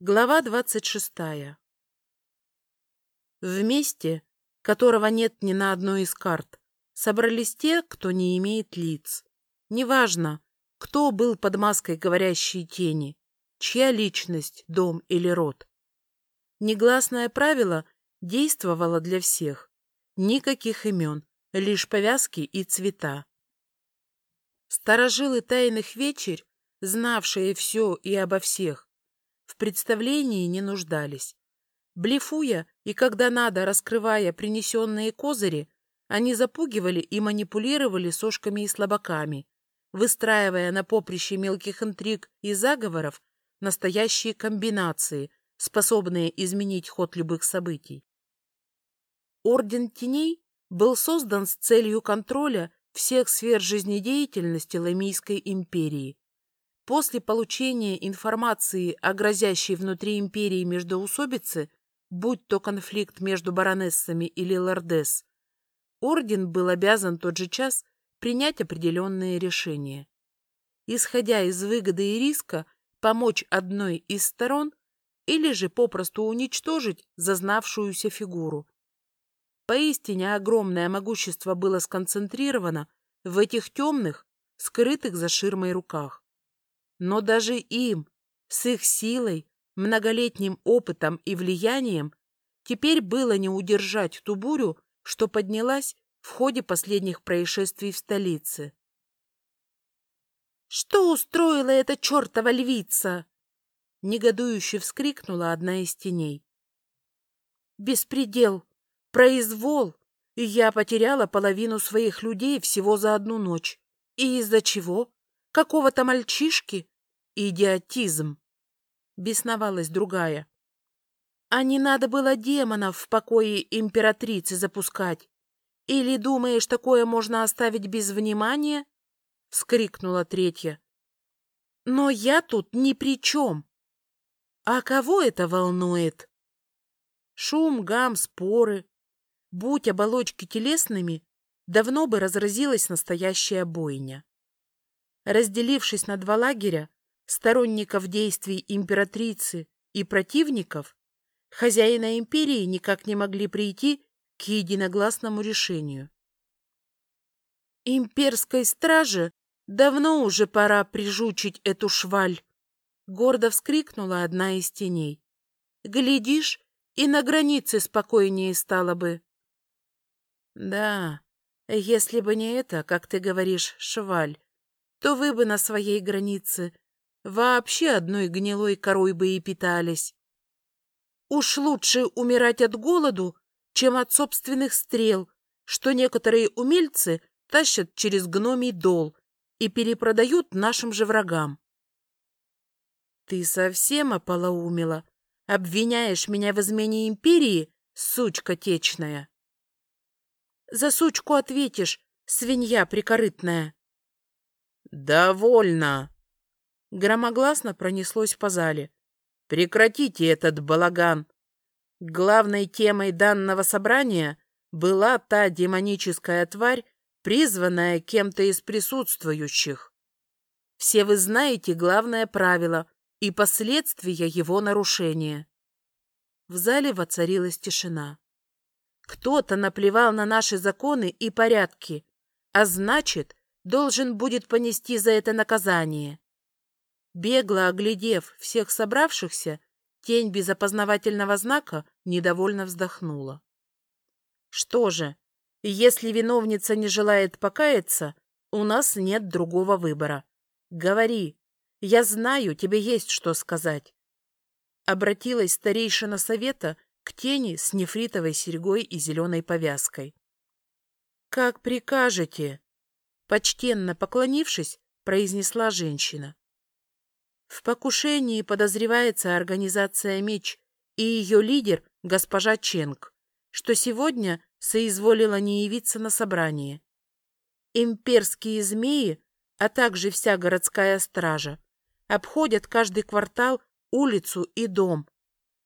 Глава двадцать шестая. В месте, которого нет ни на одной из карт, собрались те, кто не имеет лиц. Неважно, кто был под маской говорящей тени, чья личность, дом или род. Негласное правило действовало для всех. Никаких имен, лишь повязки и цвета. Старожилы тайных вечер, знавшие все и обо всех, в представлении не нуждались. Блефуя и, когда надо, раскрывая принесенные козыри, они запугивали и манипулировали сошками и слабаками, выстраивая на поприще мелких интриг и заговоров настоящие комбинации, способные изменить ход любых событий. Орден теней был создан с целью контроля всех сфер жизнедеятельности Ламийской империи, После получения информации о грозящей внутри империи междоусобице, будь то конфликт между баронессами или лордесс, орден был обязан тот же час принять определенные решения. Исходя из выгоды и риска, помочь одной из сторон или же попросту уничтожить зазнавшуюся фигуру. Поистине огромное могущество было сконцентрировано в этих темных, скрытых за ширмой руках. Но даже им, с их силой, многолетним опытом и влиянием, теперь было не удержать ту бурю, что поднялась в ходе последних происшествий в столице. «Что устроила эта чертова львица?» Негодующе вскрикнула одна из теней. «Беспредел! Произвол! Я потеряла половину своих людей всего за одну ночь. И из-за чего? какого-то мальчишки? Идиотизм!» Бесновалась другая. «А не надо было демонов в покое императрицы запускать? Или думаешь, такое можно оставить без внимания?» — скрикнула третья. «Но я тут ни при чем!» «А кого это волнует?» Шум, гам, споры. Будь оболочки телесными, давно бы разразилась настоящая бойня. Разделившись на два лагеря, сторонников действий императрицы и противников, хозяина империи никак не могли прийти к единогласному решению. «Имперской страже давно уже пора прижучить эту шваль!» — гордо вскрикнула одна из теней. «Глядишь, и на границе спокойнее стало бы». «Да, если бы не это, как ты говоришь, шваль, то вы бы на своей границе вообще одной гнилой корой бы и питались. Уж лучше умирать от голоду, чем от собственных стрел, что некоторые умельцы тащат через гномий дол и перепродают нашим же врагам. Ты совсем ополоумела, обвиняешь меня в измене империи, сучка течная. За сучку ответишь, свинья прикорытная. «Довольно!» Громогласно пронеслось по зале. «Прекратите этот балаган!» Главной темой данного собрания была та демоническая тварь, призванная кем-то из присутствующих. Все вы знаете главное правило и последствия его нарушения. В зале воцарилась тишина. Кто-то наплевал на наши законы и порядки, а значит, должен будет понести за это наказание. Бегло оглядев всех собравшихся, тень без опознавательного знака недовольно вздохнула. Что же, если виновница не желает покаяться, у нас нет другого выбора. Говори, я знаю, тебе есть что сказать. Обратилась старейшина совета к тени с нефритовой серьгой и зеленой повязкой. «Как прикажете», Почтенно поклонившись, произнесла женщина. В покушении подозревается организация «Меч» и ее лидер, госпожа Ченг, что сегодня соизволила не явиться на собрание. Имперские змеи, а также вся городская стража, обходят каждый квартал, улицу и дом.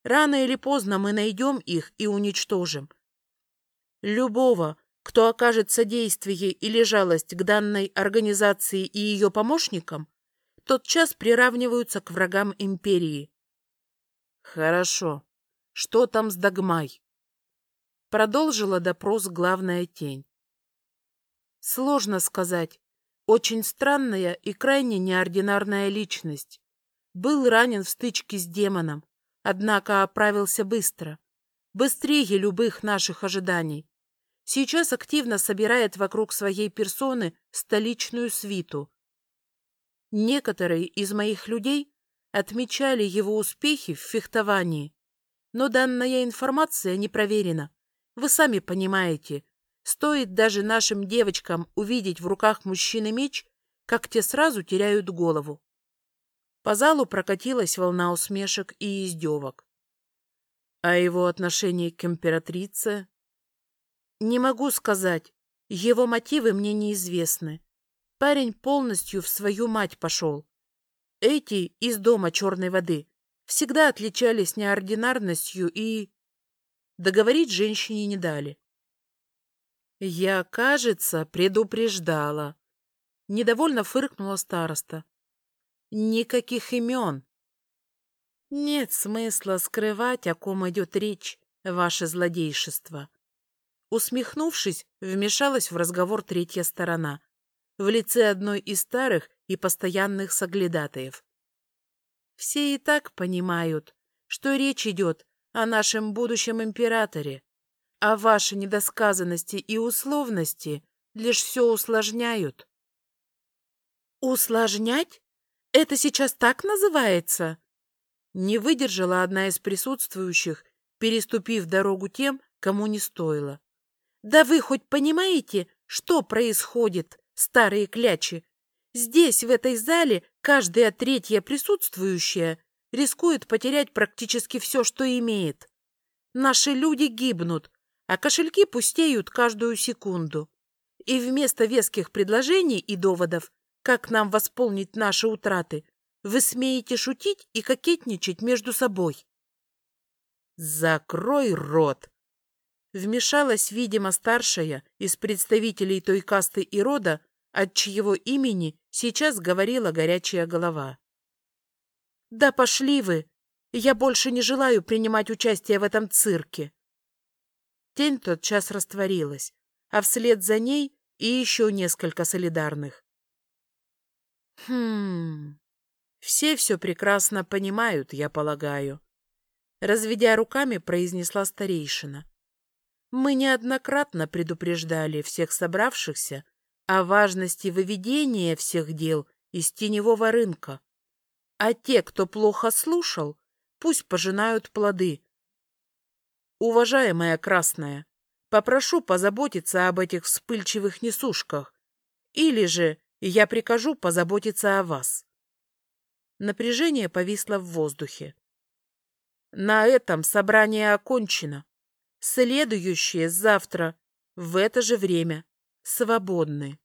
Рано или поздно мы найдем их и уничтожим. Любого, кто окажет содействие или жалость к данной организации и ее помощникам, тот час приравниваются к врагам империи. Хорошо. Что там с Дагмай? Продолжила допрос главная тень. Сложно сказать. Очень странная и крайне неординарная личность. Был ранен в стычке с демоном, однако оправился быстро. Быстрее любых наших ожиданий. Сейчас активно собирает вокруг своей персоны столичную свиту. Некоторые из моих людей отмечали его успехи в фехтовании, но данная информация не проверена. Вы сами понимаете, стоит даже нашим девочкам увидеть в руках мужчины меч, как те сразу теряют голову. По залу прокатилась волна усмешек и издевок. А его отношение к императрице? Не могу сказать. Его мотивы мне неизвестны. Парень полностью в свою мать пошел. Эти из дома черной воды всегда отличались неординарностью и... Договорить женщине не дали. Я, кажется, предупреждала. Недовольно фыркнула староста. Никаких имен. Нет смысла скрывать, о ком идет речь, ваше злодейшество. Усмехнувшись, вмешалась в разговор третья сторона, в лице одной из старых и постоянных соглядатаев. Все и так понимают, что речь идет о нашем будущем императоре, а ваши недосказанности и условности лишь все усложняют. «Усложнять? Это сейчас так называется?» Не выдержала одна из присутствующих, переступив дорогу тем, кому не стоило. Да вы хоть понимаете, что происходит, старые клячи? Здесь, в этой зале, каждая третья присутствующая рискует потерять практически все, что имеет. Наши люди гибнут, а кошельки пустеют каждую секунду. И вместо веских предложений и доводов, как нам восполнить наши утраты, вы смеете шутить и кокетничать между собой. «Закрой рот!» Вмешалась, видимо, старшая из представителей той касты и рода, от чьего имени сейчас говорила горячая голова. «Да пошли вы! Я больше не желаю принимать участие в этом цирке!» Тень тотчас растворилась, а вслед за ней и еще несколько солидарных. «Хм... Все все прекрасно понимают, я полагаю», — разведя руками, произнесла старейшина. Мы неоднократно предупреждали всех собравшихся о важности выведения всех дел из теневого рынка. А те, кто плохо слушал, пусть пожинают плоды. Уважаемая Красная, попрошу позаботиться об этих вспыльчивых несушках, или же я прикажу позаботиться о вас. Напряжение повисло в воздухе. На этом собрание окончено. Следующие завтра в это же время свободны.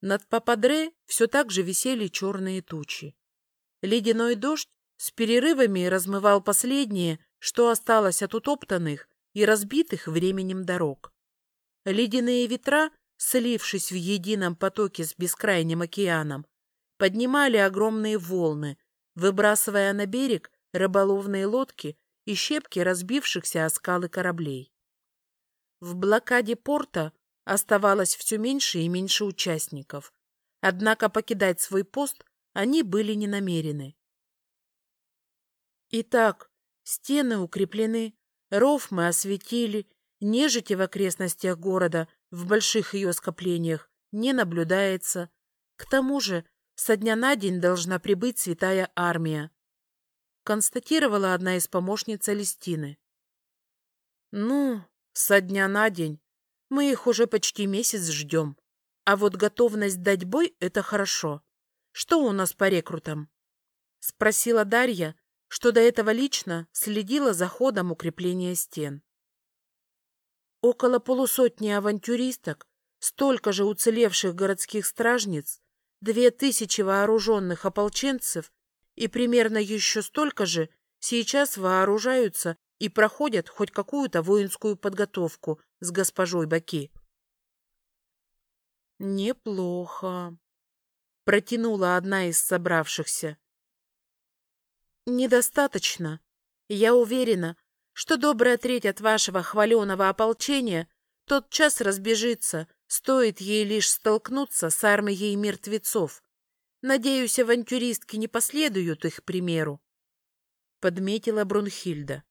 Над Пападре все так же висели черные тучи. Ледяной дождь с перерывами размывал последнее, что осталось от утоптанных и разбитых временем дорог. Ледяные ветра, слившись в едином потоке с бескрайним океаном, поднимали огромные волны, выбрасывая на берег рыболовные лодки и щепки разбившихся о скалы кораблей. В блокаде порта оставалось все меньше и меньше участников, однако покидать свой пост они были не намерены. Итак, стены укреплены, ров мы осветили, нежити в окрестностях города, в больших ее скоплениях, не наблюдается. К тому же со дня на день должна прибыть святая армия констатировала одна из помощниц Алистины. «Ну, со дня на день. Мы их уже почти месяц ждем. А вот готовность дать бой — это хорошо. Что у нас по рекрутам?» — спросила Дарья, что до этого лично следила за ходом укрепления стен. Около полусотни авантюристок, столько же уцелевших городских стражниц, две тысячи вооруженных ополченцев и примерно еще столько же сейчас вооружаются и проходят хоть какую-то воинскую подготовку с госпожой Баки. «Неплохо», — протянула одна из собравшихся. Недостаточно. Я уверена, что добрая треть от вашего хваленого ополчения тот час разбежится, стоит ей лишь столкнуться с армией мертвецов. Надеюсь, авантюристки не последуют их примеру. Подметила Брунхильда.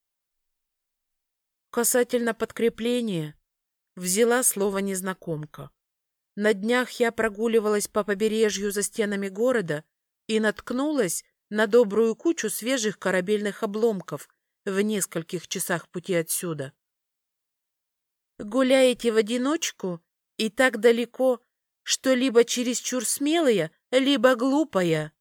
Касательно подкрепления, взяла слово незнакомка. На днях я прогуливалась по побережью за стенами города и наткнулась на добрую кучу свежих корабельных обломков в нескольких часах пути отсюда. Гуляете в одиночку и так далеко, что либо чересчур смелая, либо глупая.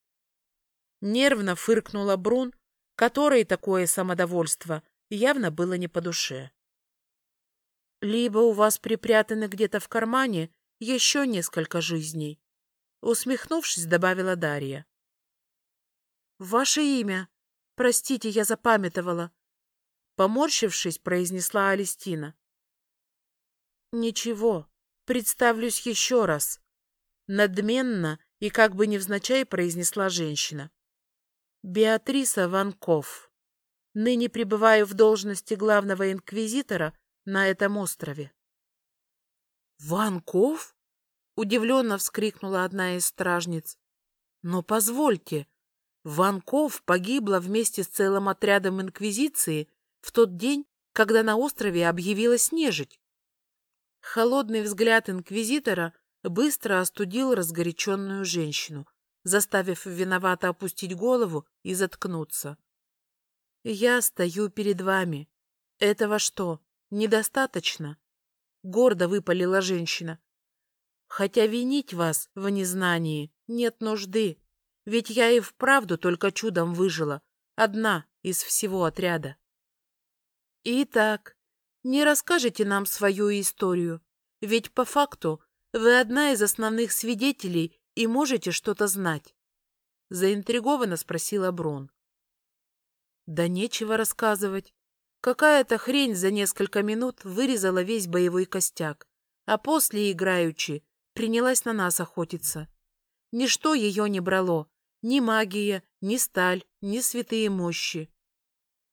Нервно фыркнула Брун, которой такое самодовольство явно было не по душе. Либо у вас припрятаны где-то в кармане еще несколько жизней, усмехнувшись, добавила Дарья. Ваше имя. Простите, я запамятовала. Поморщившись, произнесла Алистина. Ничего, представлюсь еще раз. Надменно и как бы невзначай произнесла женщина. Беатриса Ванков. Ныне пребываю в должности главного инквизитора на этом острове. «Ванков?» — удивленно вскрикнула одна из стражниц. «Но позвольте, Ванков погибла вместе с целым отрядом инквизиции в тот день, когда на острове объявилась нежить. Холодный взгляд инквизитора быстро остудил разгоряченную женщину, заставив виновато опустить голову и заткнуться. Я стою перед вами. Этого что, недостаточно? Гордо выпалила женщина. Хотя винить вас в незнании нет нужды, ведь я и вправду только чудом выжила, одна из всего отряда. Итак, не расскажете нам свою историю, ведь по факту вы одна из основных свидетелей и можете что-то знать. Заинтригованно спросила Брун. Да нечего рассказывать. Какая-то хрень за несколько минут вырезала весь боевой костяк, а после, играючи, принялась на нас охотиться. Ничто ее не брало, ни магия, ни сталь, ни святые мощи.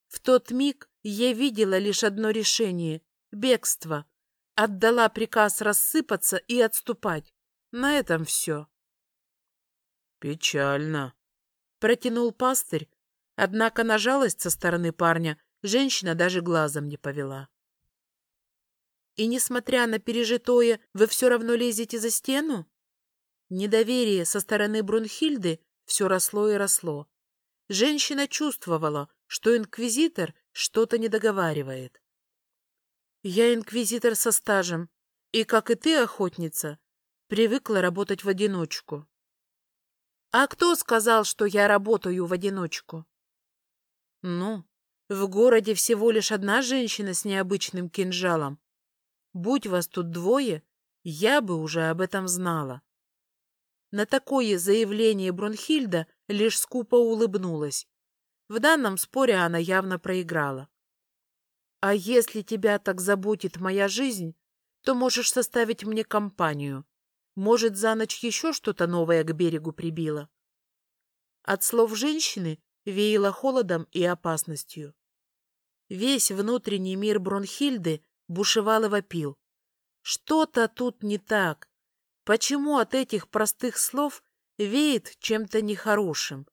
В тот миг я видела лишь одно решение — бегство. Отдала приказ рассыпаться и отступать. На этом все. «Печально», — протянул пастырь, Однако на жалость со стороны парня женщина даже глазом не повела. И несмотря на пережитое, вы все равно лезете за стену? Недоверие со стороны Брунхильды все росло и росло. Женщина чувствовала, что инквизитор что-то не договаривает. Я инквизитор со стажем, и, как и ты, охотница, привыкла работать в одиночку. А кто сказал, что я работаю в одиночку? Ну, в городе всего лишь одна женщина с необычным кинжалом. Будь вас тут двое, я бы уже об этом знала. На такое заявление Брунхильда лишь скупо улыбнулась. В данном споре она явно проиграла. «А если тебя так заботит моя жизнь, то можешь составить мне компанию. Может, за ночь еще что-то новое к берегу прибило?» От слов женщины веяло холодом и опасностью. Весь внутренний мир Бронхильды бушевал и вопил. Что-то тут не так. Почему от этих простых слов веет чем-то нехорошим?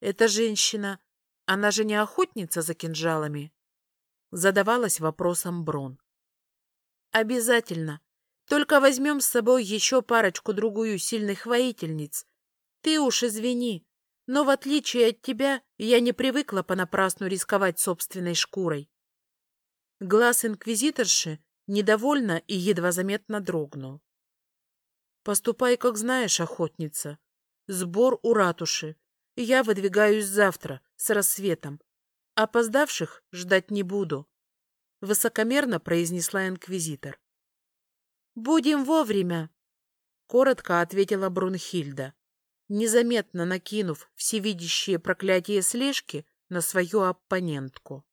Эта женщина, она же не охотница за кинжалами? Задавалась вопросом Брон. Обязательно. Только возьмем с собой еще парочку-другую сильных воительниц. Ты уж извини, но в отличие от тебя, я не привыкла понапрасну рисковать собственной шкурой. Глаз инквизиторши недовольно и едва заметно дрогнул. Поступай, как знаешь, охотница. Сбор у ратуши. Я выдвигаюсь завтра, с рассветом. Опоздавших ждать не буду. Высокомерно произнесла инквизитор. Будем вовремя, коротко ответила Брунхильда незаметно накинув всевидящее проклятие слежки на свою оппонентку.